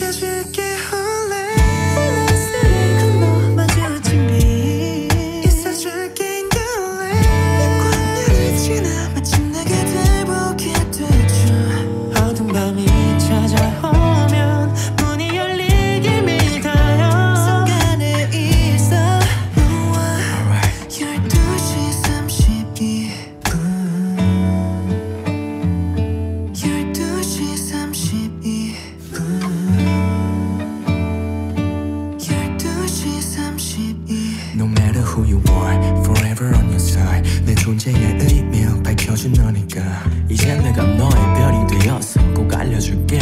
밝혀질게. matter who you are Forever on your side. 내 존재의 의미를 밝혀준 너니까. 이제 내가 너의 별이 되었어. 꼭 알려줄게.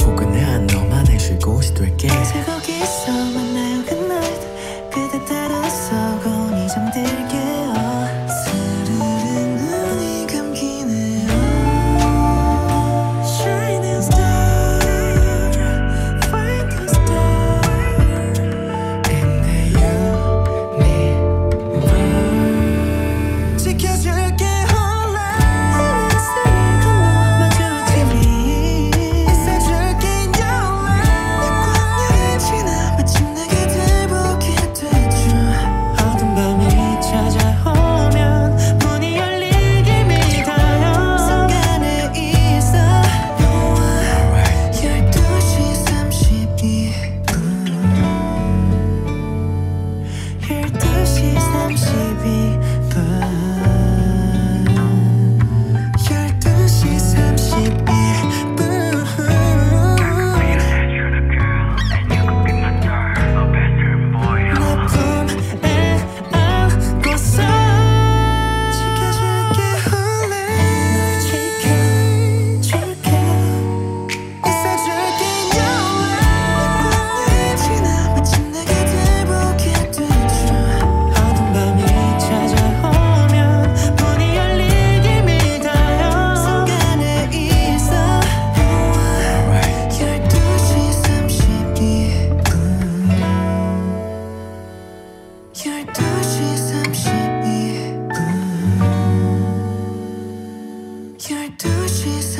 포근한 너만의 쉴곳이 될게. 새벽 있어 만나요? Your touch is